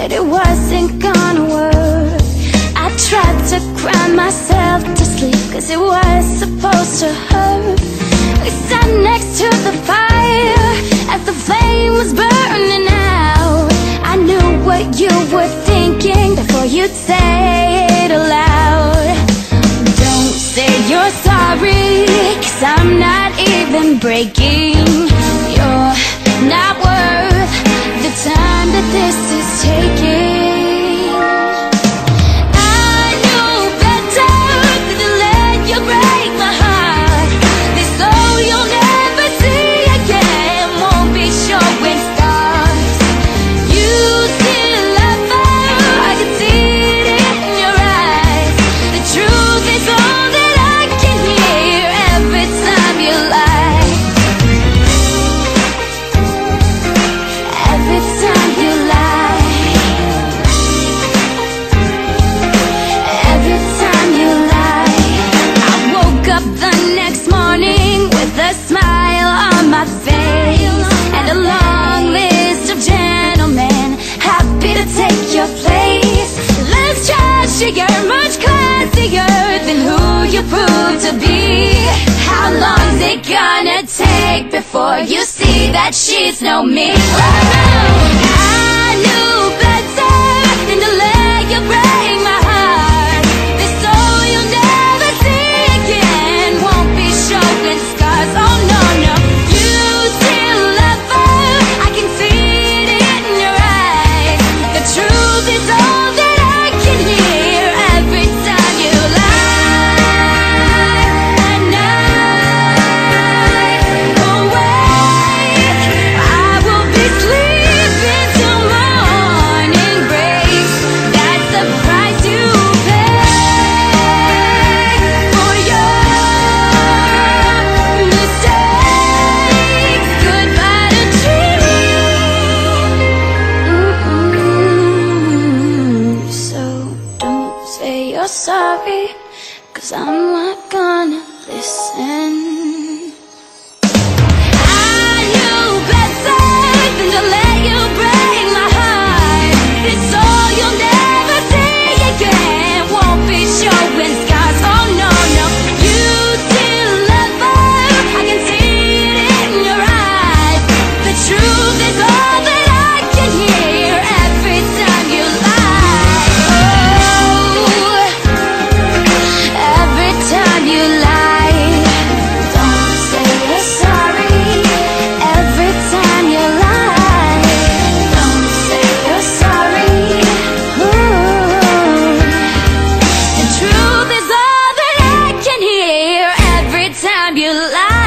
that it wasn't gonna work. I tried to cry myself to sleep Cause it was supposed to hurt. We sat next to the fire As the flame was burning out. I knew what you were thinking Before you'd say it aloud. Don't say you're sorry Cause I'm not even breaking. With a smile on my face And a long list of gentlemen Happy to take your place. Less trashier, much classier Than who you prove to be. How long's it gonna take Before you see that she's no me you're sorry Cause I'm not gonna listen alive.